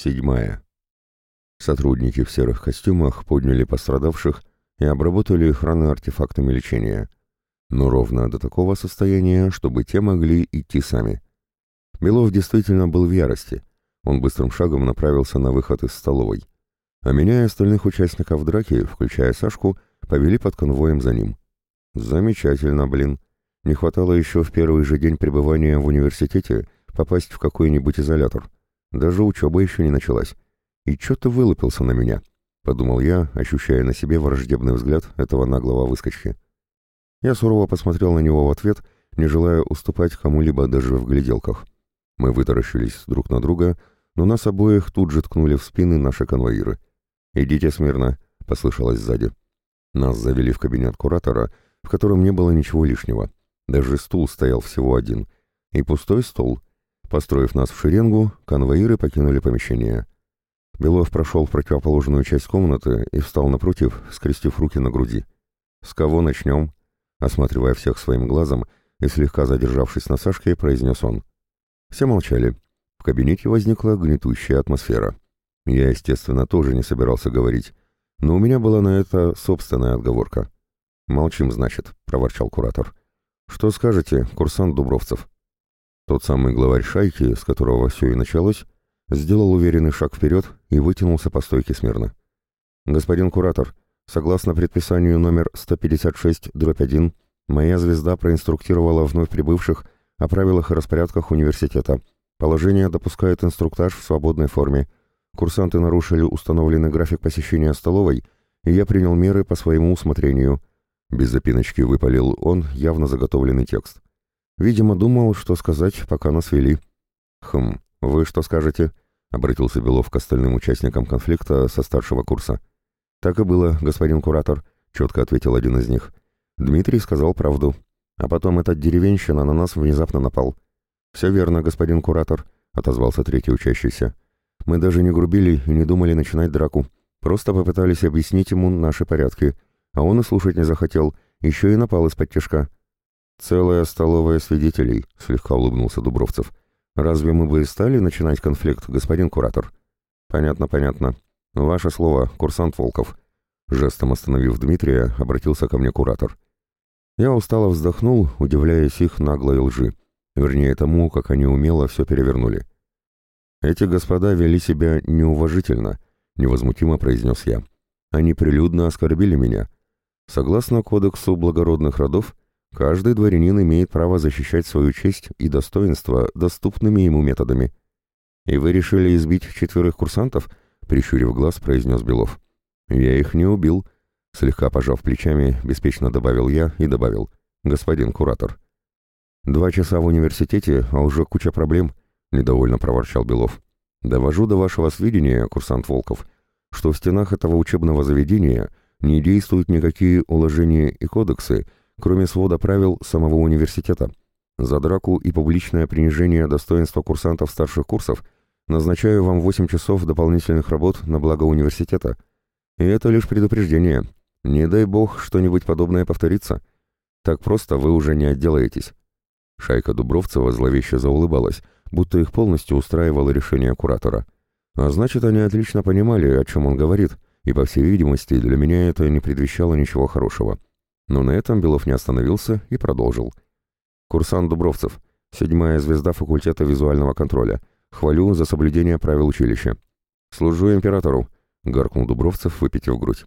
Седьмая. Сотрудники в серых костюмах подняли пострадавших и обработали их раны артефактами лечения. Но ровно до такого состояния, чтобы те могли идти сами. Белов действительно был в ярости. Он быстрым шагом направился на выход из столовой. А меня и остальных участников драки, включая Сашку, повели под конвоем за ним. Замечательно, блин. Не хватало еще в первый же день пребывания в университете попасть в какой-нибудь изолятор. Даже учеба еще не началась. И что ты вылупился на меня? Подумал я, ощущая на себе враждебный взгляд этого наглого выскочки. Я сурово посмотрел на него в ответ, не желая уступать кому-либо даже в гляделках. Мы вытаращились друг на друга, но нас обоих тут же ткнули в спины наши конвоиры. «Идите смирно», — послышалось сзади. Нас завели в кабинет куратора, в котором не было ничего лишнего. Даже стул стоял всего один. И пустой стол. Построив нас в шеренгу, конвоиры покинули помещение. Белов прошел в противоположную часть комнаты и встал напротив, скрестив руки на груди. «С кого начнем?» Осматривая всех своим глазом и слегка задержавшись на Сашке, произнес он. Все молчали. В кабинете возникла гнетущая атмосфера. Я, естественно, тоже не собирался говорить, но у меня была на это собственная отговорка. «Молчим, значит», — проворчал куратор. «Что скажете, курсант Дубровцев?» Тот самый главарь шайки, с которого все и началось, сделал уверенный шаг вперед и вытянулся по стойке смирно. «Господин куратор, согласно предписанию номер 156-1, моя звезда проинструктировала вновь прибывших о правилах и распорядках университета. Положение допускает инструктаж в свободной форме. Курсанты нарушили установленный график посещения столовой, и я принял меры по своему усмотрению». Без запиночки выпалил он явно заготовленный текст. Видимо, думал, что сказать, пока нас вели. «Хм, вы что скажете?» — обратился Белов к остальным участникам конфликта со старшего курса. «Так и было, господин куратор», — четко ответил один из них. Дмитрий сказал правду. А потом этот деревенщина на нас внезапно напал. «Все верно, господин куратор», — отозвался третий учащийся. «Мы даже не грубили и не думали начинать драку. Просто попытались объяснить ему наши порядки, а он и слушать не захотел, еще и напал из-под тяжка». «Целая столовая свидетелей», — слегка улыбнулся Дубровцев. «Разве мы бы и стали начинать конфликт, господин куратор?» «Понятно, понятно. Ваше слово, курсант Волков». Жестом остановив Дмитрия, обратился ко мне куратор. Я устало вздохнул, удивляясь их наглой лжи. Вернее, тому, как они умело все перевернули. «Эти господа вели себя неуважительно», — невозмутимо произнес я. «Они прилюдно оскорбили меня. Согласно кодексу благородных родов, Каждый дворянин имеет право защищать свою честь и достоинство доступными ему методами. «И вы решили избить четверых курсантов?» — прищурив глаз, произнес Белов. «Я их не убил», — слегка пожав плечами, беспечно добавил я и добавил. «Господин куратор». «Два часа в университете, а уже куча проблем», — недовольно проворчал Белов. «Довожу до вашего сведения, курсант Волков, что в стенах этого учебного заведения не действуют никакие уложения и кодексы, кроме свода правил самого университета. За драку и публичное принижение достоинства курсантов старших курсов назначаю вам 8 часов дополнительных работ на благо университета. И это лишь предупреждение. Не дай бог что-нибудь подобное повторится. Так просто вы уже не отделаетесь. Шайка Дубровцева зловеще заулыбалась, будто их полностью устраивало решение куратора. А значит, они отлично понимали, о чем он говорит, и, по всей видимости, для меня это не предвещало ничего хорошего. Но на этом Белов не остановился и продолжил. «Курсант Дубровцев, седьмая звезда факультета визуального контроля. Хвалю за соблюдение правил училища. Служу императору», — гаркнул Дубровцев, выпитив грудь.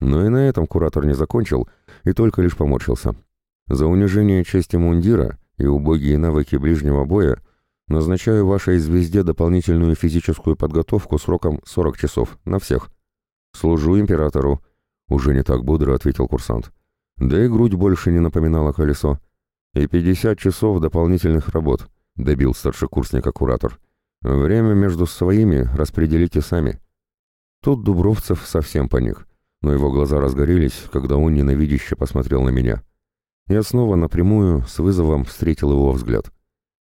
Но и на этом куратор не закончил и только лишь поморщился. «За унижение чести мундира и убогие навыки ближнего боя назначаю вашей звезде дополнительную физическую подготовку сроком 40 часов на всех». «Служу императору», — уже не так бодро ответил курсант. Да и грудь больше не напоминала колесо. И 50 часов дополнительных работ, добил старшекурсника куратор. Время между своими распределите сами. Тут Дубровцев совсем паник, но его глаза разгорелись, когда он ненавидяще посмотрел на меня. Я снова напрямую с вызовом встретил его взгляд.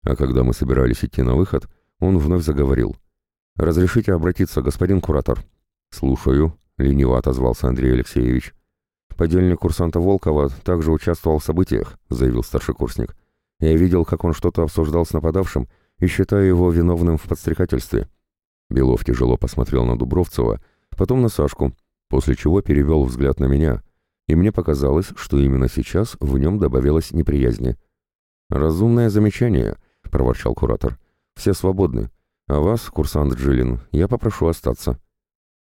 А когда мы собирались идти на выход, он вновь заговорил. «Разрешите обратиться, господин куратор?» «Слушаю», — лениво отозвался Андрей Алексеевич. «Подельник курсанта Волкова также участвовал в событиях», — заявил старший курсник. «Я видел, как он что-то обсуждал с нападавшим и считаю его виновным в подстрекательстве». Белов тяжело посмотрел на Дубровцева, потом на Сашку, после чего перевел взгляд на меня, и мне показалось, что именно сейчас в нем добавилась неприязни. «Разумное замечание», — проворчал куратор. «Все свободны. А вас, курсант Джилин, я попрошу остаться».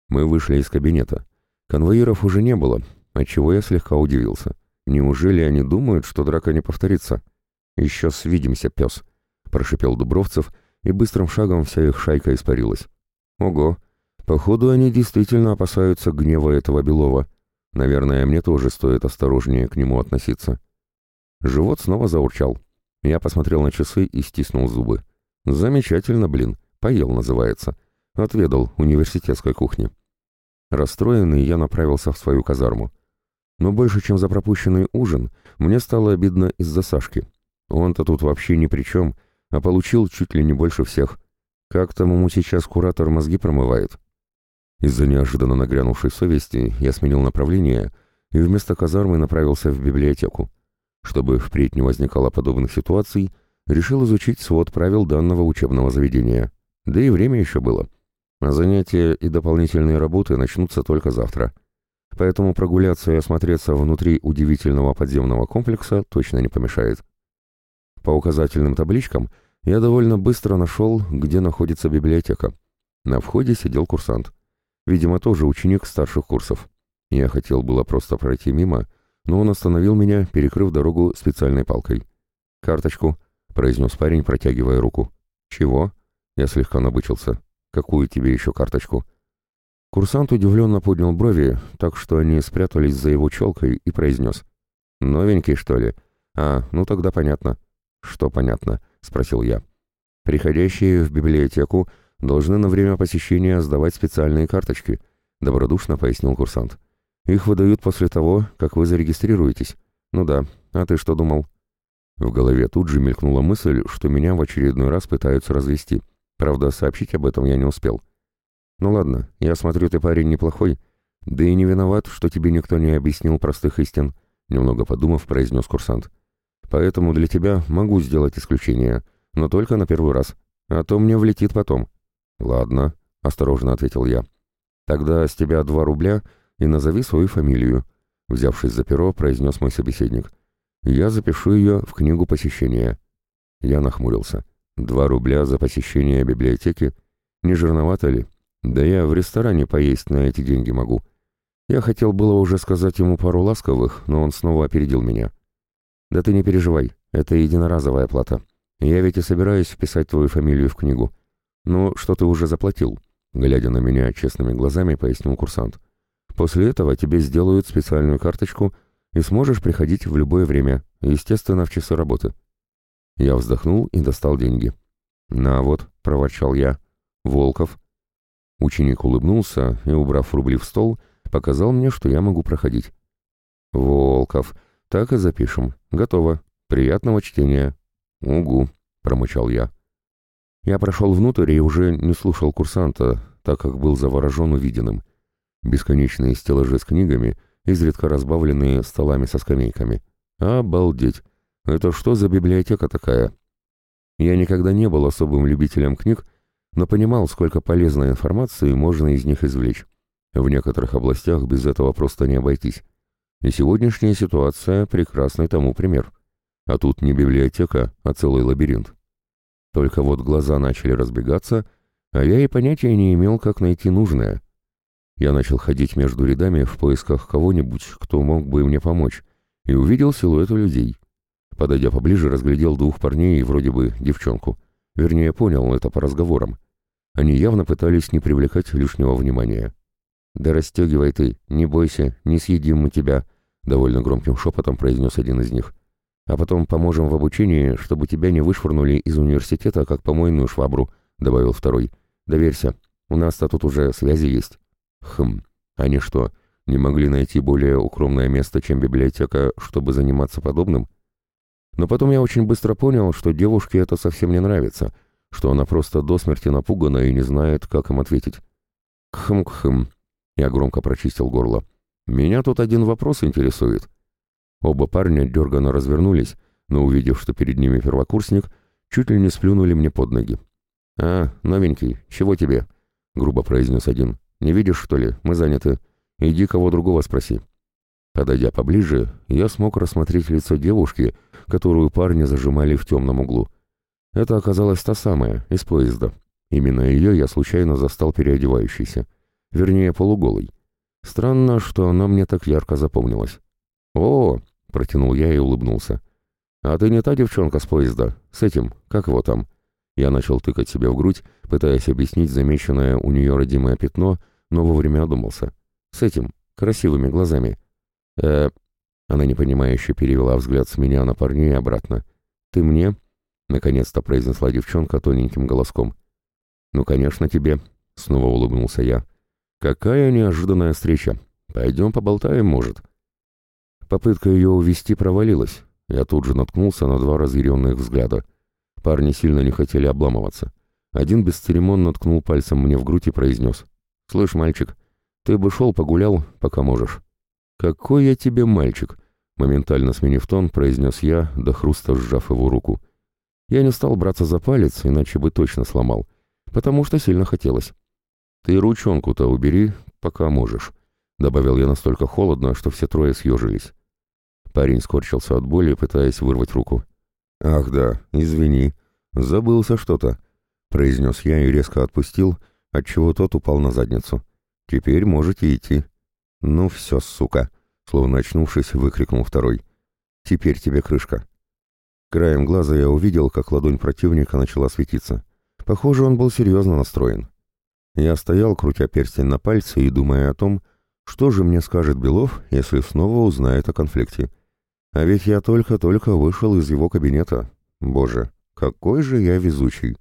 Мы вышли из кабинета. Конвоиров уже не было, отчего я слегка удивился. Неужели они думают, что драка не повторится? «Еще свидимся, пес», — прошипел Дубровцев, и быстрым шагом вся их шайка испарилась. «Ого! Походу, они действительно опасаются гнева этого Белова. Наверное, мне тоже стоит осторожнее к нему относиться». Живот снова заурчал. Я посмотрел на часы и стиснул зубы. «Замечательно, блин. Поел, называется. Отведал университетской кухни». Расстроенный, я направился в свою казарму. Но больше, чем за пропущенный ужин, мне стало обидно из-за Сашки. Он-то тут вообще ни при чем, а получил чуть ли не больше всех. Как там ему сейчас куратор мозги промывает? Из-за неожиданно нагрянувшей совести я сменил направление и вместо казармы направился в библиотеку. Чтобы впредь не возникало подобных ситуаций, решил изучить свод правил данного учебного заведения. Да и время еще было. А занятия и дополнительные работы начнутся только завтра. Поэтому прогуляться и осмотреться внутри удивительного подземного комплекса точно не помешает. По указательным табличкам я довольно быстро нашел, где находится библиотека. На входе сидел курсант. Видимо, тоже ученик старших курсов. Я хотел было просто пройти мимо, но он остановил меня, перекрыв дорогу специальной палкой. «Карточку», — произнес парень, протягивая руку. «Чего?» — я слегка набычился. «Какую тебе еще карточку?» Курсант удивленно поднял брови, так что они спрятались за его челкой и произнес. «Новенький, что ли? А, ну тогда понятно». «Что понятно?» — спросил я. «Приходящие в библиотеку должны на время посещения сдавать специальные карточки», — добродушно пояснил курсант. «Их выдают после того, как вы зарегистрируетесь. Ну да, а ты что думал?» В голове тут же мелькнула мысль, что меня в очередной раз пытаются развести. Правда, сообщить об этом я не успел. «Ну ладно, я смотрю, ты парень неплохой. Да и не виноват, что тебе никто не объяснил простых истин», — немного подумав, произнес курсант. Поэтому для тебя могу сделать исключение, но только на первый раз, а то мне влетит потом». «Ладно», — осторожно ответил я. «Тогда с тебя два рубля и назови свою фамилию», — взявшись за перо, произнес мой собеседник. «Я запишу ее в книгу посещения». Я нахмурился. «Два рубля за посещение библиотеки? Не жирновато ли? Да я в ресторане поесть на эти деньги могу». Я хотел было уже сказать ему пару ласковых, но он снова опередил меня. «Да ты не переживай, это единоразовая плата. Я ведь и собираюсь вписать твою фамилию в книгу. Ну, что ты уже заплатил?» Глядя на меня честными глазами, пояснил курсант. «После этого тебе сделают специальную карточку и сможешь приходить в любое время, естественно, в часы работы». Я вздохнул и достал деньги. «На вот», — проворчал я, — «Волков». Ученик улыбнулся и, убрав рубли в стол, показал мне, что я могу проходить. «Волков», «Так и запишем. Готово. Приятного чтения». «Угу», — промычал я. Я прошел внутрь и уже не слушал курсанта, так как был заворожен увиденным. Бесконечные стеллажи с книгами, изредка разбавленные столами со скамейками. Обалдеть! Это что за библиотека такая? Я никогда не был особым любителем книг, но понимал, сколько полезной информации можно из них извлечь. В некоторых областях без этого просто не обойтись. И сегодняшняя ситуация — прекрасный тому пример. А тут не библиотека, а целый лабиринт. Только вот глаза начали разбегаться, а я и понятия не имел, как найти нужное. Я начал ходить между рядами в поисках кого-нибудь, кто мог бы мне помочь, и увидел силуэты людей. Подойдя поближе, разглядел двух парней и вроде бы девчонку. Вернее, понял это по разговорам. Они явно пытались не привлекать лишнего внимания. «Да расстегивай ты, не бойся, не съедим мы тебя», довольно громким шепотом произнес один из них. «А потом поможем в обучении, чтобы тебя не вышвырнули из университета, как помойную швабру», — добавил второй. «Доверься, у нас-то тут уже связи есть». «Хм, они что, не могли найти более укромное место, чем библиотека, чтобы заниматься подобным?» Но потом я очень быстро понял, что девушке это совсем не нравится, что она просто до смерти напугана и не знает, как им ответить. «Кхм-кхм», — я громко прочистил горло. Меня тут один вопрос интересует. Оба парня дерганно развернулись, но увидев, что перед ними первокурсник, чуть ли не сплюнули мне под ноги. «А, новенький, чего тебе?» — грубо произнес один. «Не видишь, что ли? Мы заняты. Иди кого другого спроси». Подойдя поближе, я смог рассмотреть лицо девушки, которую парни зажимали в темном углу. Это оказалась та самая, из поезда. Именно ее я случайно застал переодевающейся. Вернее, полуголой. Странно, что она мне так ярко запомнилась. «О!» — протянул я и улыбнулся. «А ты не та девчонка с поезда? С этим? Как его там?» Я начал тыкать себе в грудь, пытаясь объяснить замеченное у нее родимое пятно, но вовремя одумался. «С этим, красивыми глазами». «Э...» Она непонимающе перевела взгляд с меня на парней обратно. «Ты мне?» — наконец-то произнесла девчонка тоненьким голоском. «Ну, конечно, тебе», — снова улыбнулся я. «Какая неожиданная встреча. Пойдем поболтаем, может». Попытка ее увести провалилась. Я тут же наткнулся на два разъяренных взгляда. Парни сильно не хотели обламываться. Один бесцеремонно ткнул пальцем мне в грудь и произнес. «Слышь, мальчик, ты бы шел погулял, пока можешь». «Какой я тебе мальчик!» Моментально сменив тон, произнес я, до хруста сжав его руку. Я не стал браться за палец, иначе бы точно сломал, потому что сильно хотелось. «Ты ручонку-то убери, пока можешь», — добавил я настолько холодно, что все трое съежились. Парень скорчился от боли, пытаясь вырвать руку. «Ах да, извини, забылся что-то», — произнес я и резко отпустил, отчего тот упал на задницу. «Теперь можете идти». «Ну все, сука!» — словно очнувшись, выкрикнул второй. «Теперь тебе крышка». Краем глаза я увидел, как ладонь противника начала светиться. Похоже, он был серьезно настроен. Я стоял, крутя перстень на пальце и думая о том, что же мне скажет Белов, если снова узнает о конфликте. А ведь я только-только вышел из его кабинета. Боже, какой же я везучий.